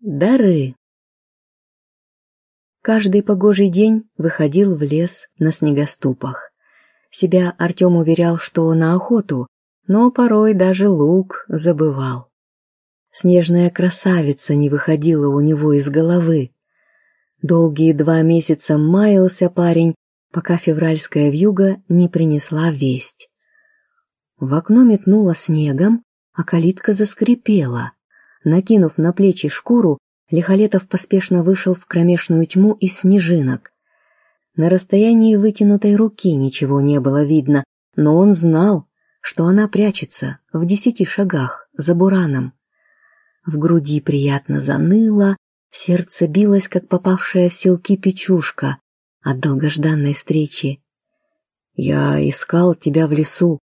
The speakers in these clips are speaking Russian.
Дары. Каждый погожий день выходил в лес на снегоступах. Себя Артем уверял, что на охоту, но порой даже лук забывал. Снежная красавица не выходила у него из головы. Долгие два месяца маялся парень, пока февральская вьюга не принесла весть. В окно метнуло снегом, а калитка заскрипела — Накинув на плечи шкуру, Лихолетов поспешно вышел в кромешную тьму из снежинок. На расстоянии вытянутой руки ничего не было видно, но он знал, что она прячется в десяти шагах за бураном. В груди приятно заныло, сердце билось, как попавшая в селки печушка от долгожданной встречи. Я искал тебя в лесу,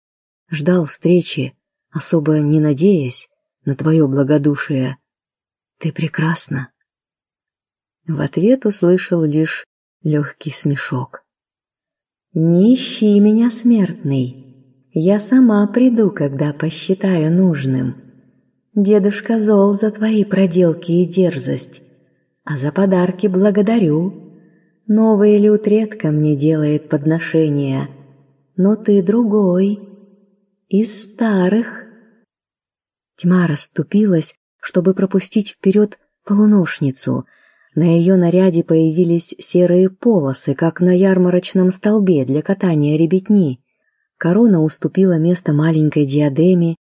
ждал встречи, особо не надеясь, на твое благодушие. Ты прекрасна. В ответ услышал лишь легкий смешок. Не ищи меня, смертный. Я сама приду, когда посчитаю нужным. Дедушка зол за твои проделки и дерзость, а за подарки благодарю. Новый люд редко мне делает подношения, но ты другой, из старых. Тьма расступилась, чтобы пропустить вперед полуношницу. На ее наряде появились серые полосы, как на ярмарочном столбе для катания ребятни. Корона уступила место маленькой диадеме,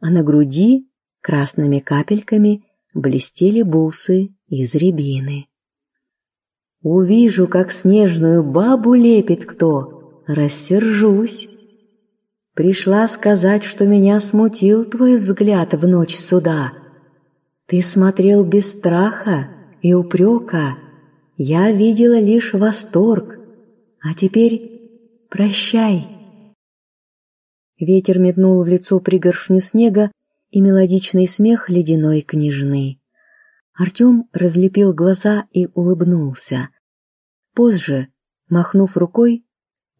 а на груди красными капельками блестели бусы из рябины. «Увижу, как снежную бабу лепит кто, рассержусь!» Пришла сказать, что меня смутил твой взгляд в ночь суда. Ты смотрел без страха и упрека. Я видела лишь восторг. А теперь прощай. Ветер метнул в лицо пригоршню снега и мелодичный смех ледяной княжны. Артем разлепил глаза и улыбнулся. Позже, махнув рукой,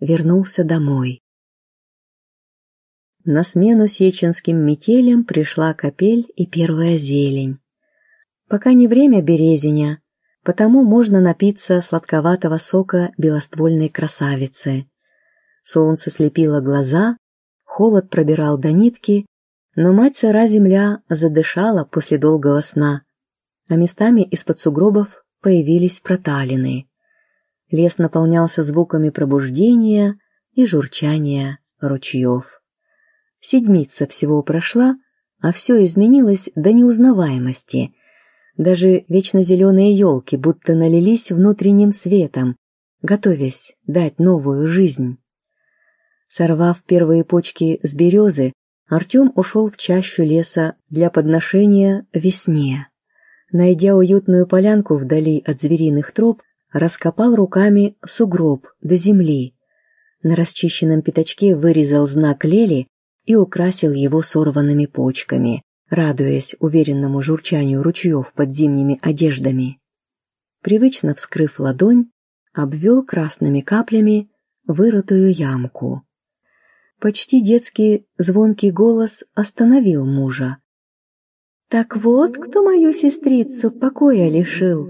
вернулся домой. На смену сеченским метелям пришла капель и первая зелень. Пока не время березиня, потому можно напиться сладковатого сока белоствольной красавицы. Солнце слепило глаза, холод пробирал до нитки, но мать сыра земля задышала после долгого сна, а местами из-под сугробов появились проталины. Лес наполнялся звуками пробуждения и журчания ручьев. Седмица всего прошла, а все изменилось до неузнаваемости. Даже вечно зеленые елки будто налились внутренним светом, готовясь дать новую жизнь. Сорвав первые почки с березы, Артем ушел в чащу леса для подношения весне. Найдя уютную полянку вдали от звериных троп, раскопал руками сугроб до земли. На расчищенном пятачке вырезал знак Лели и украсил его сорванными почками, радуясь уверенному журчанию ручьев под зимними одеждами. Привычно вскрыв ладонь, обвел красными каплями вырытую ямку. Почти детский звонкий голос остановил мужа. «Так вот, кто мою сестрицу покоя лишил!»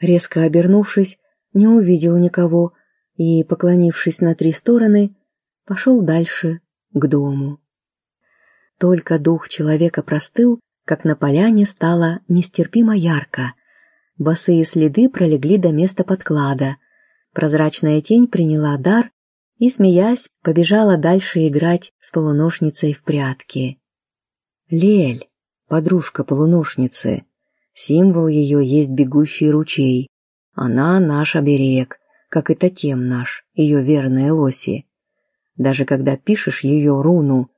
Резко обернувшись, не увидел никого и, поклонившись на три стороны, пошел дальше к дому. Только дух человека простыл, как на поляне стало нестерпимо ярко. Босые следы пролегли до места подклада. Прозрачная тень приняла дар и, смеясь, побежала дальше играть с полуношницей в прятки. Лель, подружка полуношницы, символ ее есть бегущий ручей. Она наш оберег, как и тотем наш, ее верные лоси. Даже когда пишешь ее руну,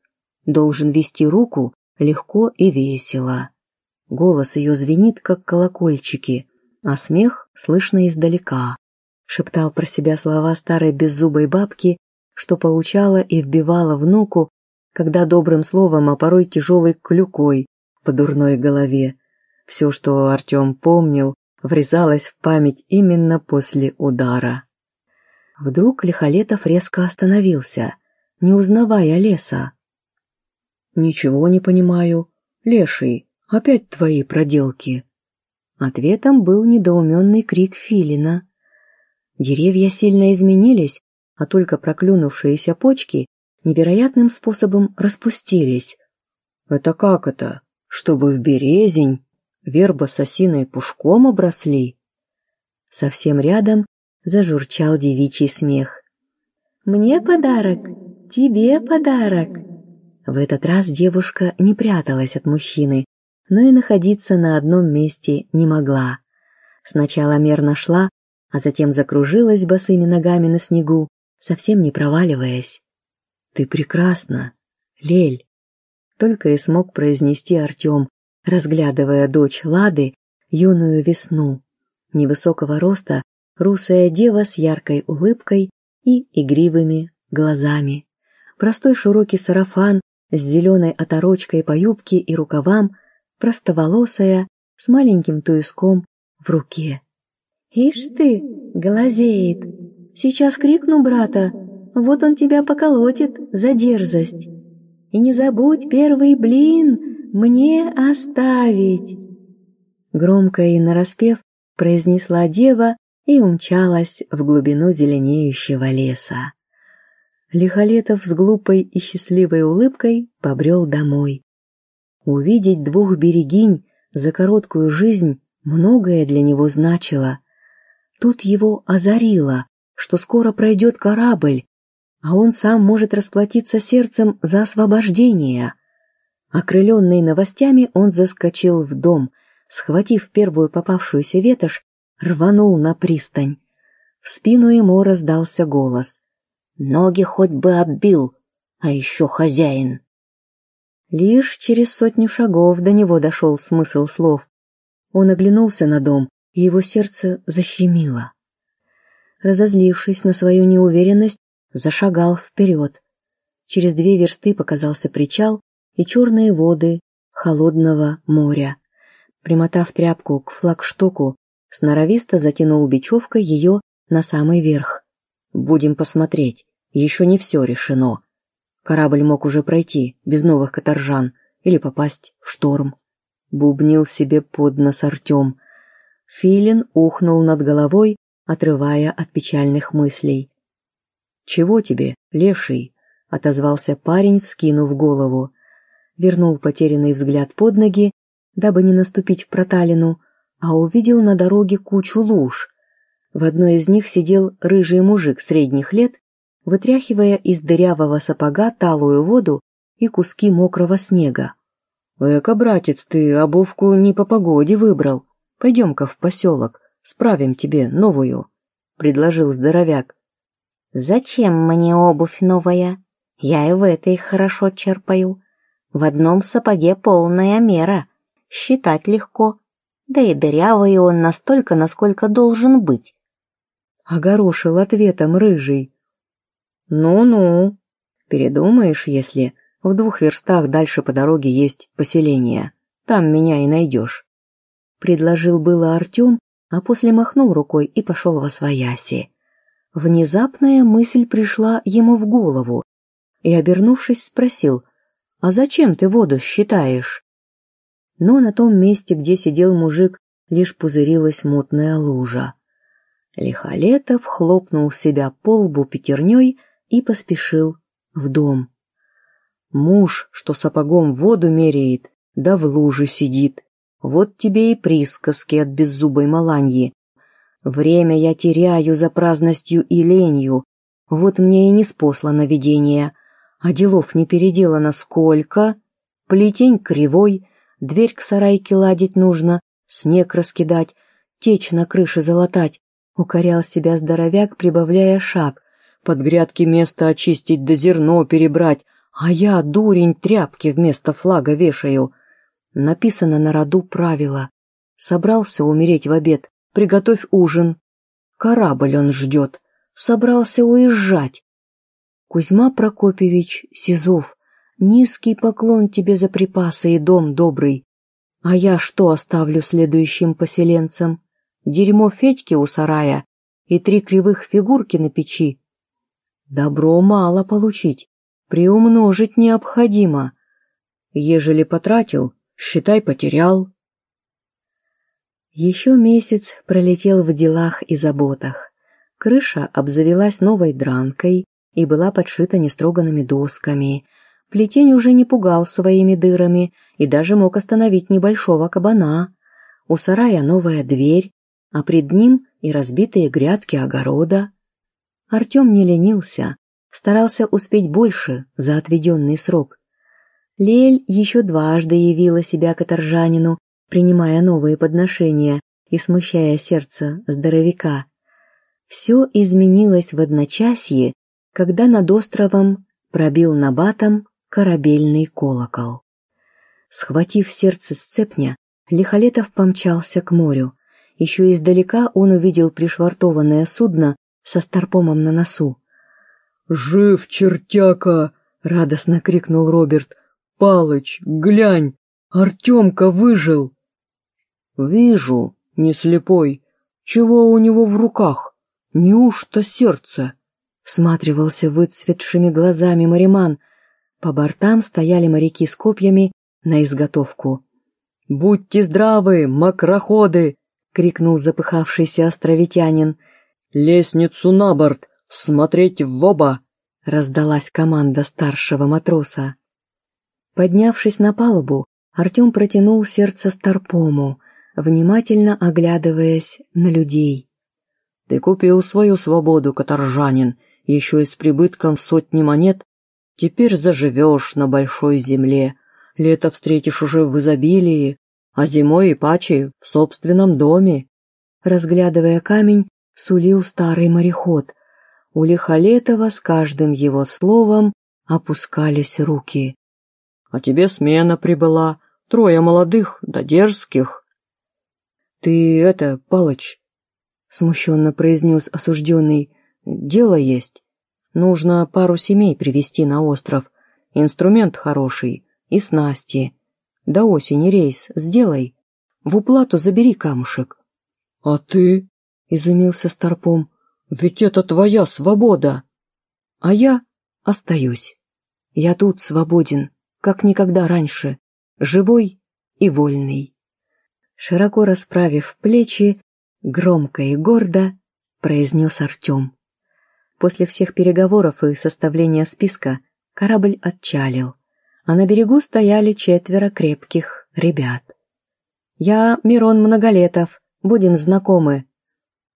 должен вести руку легко и весело. Голос ее звенит, как колокольчики, а смех слышно издалека. Шептал про себя слова старой беззубой бабки, что поучала и вбивала внуку, когда добрым словом, а порой тяжелой клюкой по дурной голове. Все, что Артем помнил, врезалось в память именно после удара. Вдруг Лихолетов резко остановился, не узнавая леса. «Ничего не понимаю. Леший, опять твои проделки». Ответом был недоуменный крик филина. Деревья сильно изменились, а только проклюнувшиеся почки невероятным способом распустились. «Это как это? Чтобы в березень верба с осиной пушком обросли?» Совсем рядом зажурчал девичий смех. «Мне подарок, тебе подарок!» В этот раз девушка не пряталась от мужчины, но и находиться на одном месте не могла. Сначала мерно шла, а затем закружилась босыми ногами на снегу, совсем не проваливаясь. «Ты прекрасна, Лель!» Только и смог произнести Артем, разглядывая дочь Лады, юную весну. Невысокого роста, русая дева с яркой улыбкой и игривыми глазами. Простой широкий сарафан с зеленой оторочкой по юбке и рукавам простоволосая, с маленьким туиском в руке. «Ишь ты, глазеет! Сейчас крикну брата, вот он тебя поколотит за дерзость. И не забудь первый блин мне оставить!» Громко и нараспев произнесла дева и умчалась в глубину зеленеющего леса. Лихолетов с глупой и счастливой улыбкой побрел домой. Увидеть двух берегинь за короткую жизнь многое для него значило. Тут его озарило, что скоро пройдет корабль, а он сам может расплатиться сердцем за освобождение. Окрыленный новостями, он заскочил в дом, схватив первую попавшуюся ветошь, рванул на пристань. В спину ему раздался голос. «Ноги хоть бы оббил, а еще хозяин». Лишь через сотню шагов до него дошел смысл слов. Он оглянулся на дом, и его сердце защемило. Разозлившись на свою неуверенность, зашагал вперед. Через две версты показался причал и черные воды холодного моря. Примотав тряпку к флагштоку, сноровисто затянул бечевкой ее на самый верх. «Будем посмотреть, еще не все решено», Корабль мог уже пройти, без новых каторжан, или попасть в шторм. Бубнил себе под нос Артем. Филин ухнул над головой, отрывая от печальных мыслей. «Чего тебе, леший?» — отозвался парень, вскинув голову. Вернул потерянный взгляд под ноги, дабы не наступить в проталину, а увидел на дороге кучу луж. В одной из них сидел рыжий мужик средних лет вытряхивая из дырявого сапога талую воду и куски мокрого снега. «Эка, братец, ты обувку не по погоде выбрал. Пойдем-ка в поселок, справим тебе новую», — предложил здоровяк. «Зачем мне обувь новая? Я и в этой хорошо черпаю. В одном сапоге полная мера, считать легко, да и дырявый он настолько, насколько должен быть». Огорошил ответом рыжий. «Ну-ну, передумаешь, если в двух верстах дальше по дороге есть поселение. Там меня и найдешь». Предложил было Артем, а после махнул рукой и пошел во свояси. Внезапная мысль пришла ему в голову, и, обернувшись, спросил, «А зачем ты воду считаешь?» Но на том месте, где сидел мужик, лишь пузырилась мутная лужа. Лихолетов хлопнул себя по лбу пятерней и поспешил в дом. Муж, что сапогом воду меряет, да в луже сидит. Вот тебе и присказки от беззубой маланьи. Время я теряю за праздностью и ленью, вот мне и не спослано видение, а делов не переделано сколько. Плетень кривой, дверь к сарайке ладить нужно, снег раскидать, течь на крыше залатать. Укорял себя здоровяк, прибавляя шаг, под грядки место очистить да зерно перебрать, а я, дурень, тряпки вместо флага вешаю. Написано на роду правило. Собрался умереть в обед, приготовь ужин. Корабль он ждет, собрался уезжать. Кузьма Прокопьевич Сизов, низкий поклон тебе за припасы и дом добрый. А я что оставлю следующим поселенцам? Дерьмо Федьки у сарая и три кривых фигурки на печи, Добро мало получить, приумножить необходимо. Ежели потратил, считай потерял. Еще месяц пролетел в делах и заботах. Крыша обзавелась новой дранкой и была подшита нестроганными досками. Плетень уже не пугал своими дырами и даже мог остановить небольшого кабана. У сарая новая дверь, а пред ним и разбитые грядки огорода. Артем не ленился, старался успеть больше за отведенный срок. Лель еще дважды явила себя каторжанину, принимая новые подношения и смущая сердце здоровяка. Все изменилось в одночасье, когда над островом пробил набатом корабельный колокол. Схватив сердце сцепня, Лихолетов помчался к морю. Еще издалека он увидел пришвартованное судно со старпомом на носу. «Жив, чертяка!» — радостно крикнул Роберт. «Палыч, глянь! Артемка выжил!» «Вижу, не слепой. Чего у него в руках? Неужто сердце?» Всматривался выцветшими глазами Мариман. По бортам стояли моряки с копьями на изготовку. «Будьте здравы, макроходы!» — крикнул запыхавшийся островитянин. «Лестницу на борт! Смотреть в оба!» — раздалась команда старшего матроса. Поднявшись на палубу, Артем протянул сердце Старпому, внимательно оглядываясь на людей. «Ты купил свою свободу, каторжанин, еще и с прибытком в сотни монет. Теперь заживешь на большой земле, лето встретишь уже в изобилии, а зимой и паче в собственном доме. Разглядывая камень, сулил старый мореход. У Лихолетова с каждым его словом опускались руки. — А тебе смена прибыла, трое молодых да дерзких. — Ты это, Палыч, — смущенно произнес осужденный, — дело есть. Нужно пару семей привести на остров, инструмент хороший и снасти. До осени рейс сделай. В уплату забери камушек. — А ты? — изумился Старпом. — Ведь это твоя свобода. — А я остаюсь. Я тут свободен, как никогда раньше, живой и вольный. Широко расправив плечи, громко и гордо произнес Артем. После всех переговоров и составления списка корабль отчалил а на берегу стояли четверо крепких ребят. «Я Мирон Многолетов, будем знакомы».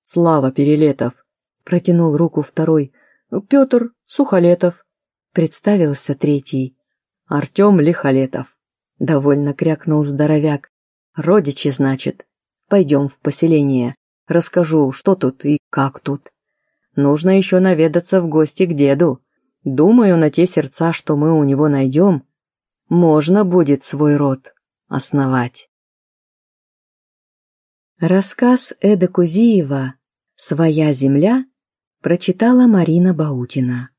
«Слава Перелетов», — протянул руку второй. «Петр Сухолетов», — представился третий. «Артем Лихолетов», — довольно крякнул здоровяк. «Родичи, значит. Пойдем в поселение. Расскажу, что тут и как тут. Нужно еще наведаться в гости к деду. Думаю, на те сердца, что мы у него найдем, можно будет свой род основать. Рассказ Эда Кузиева «Своя земля» прочитала Марина Баутина.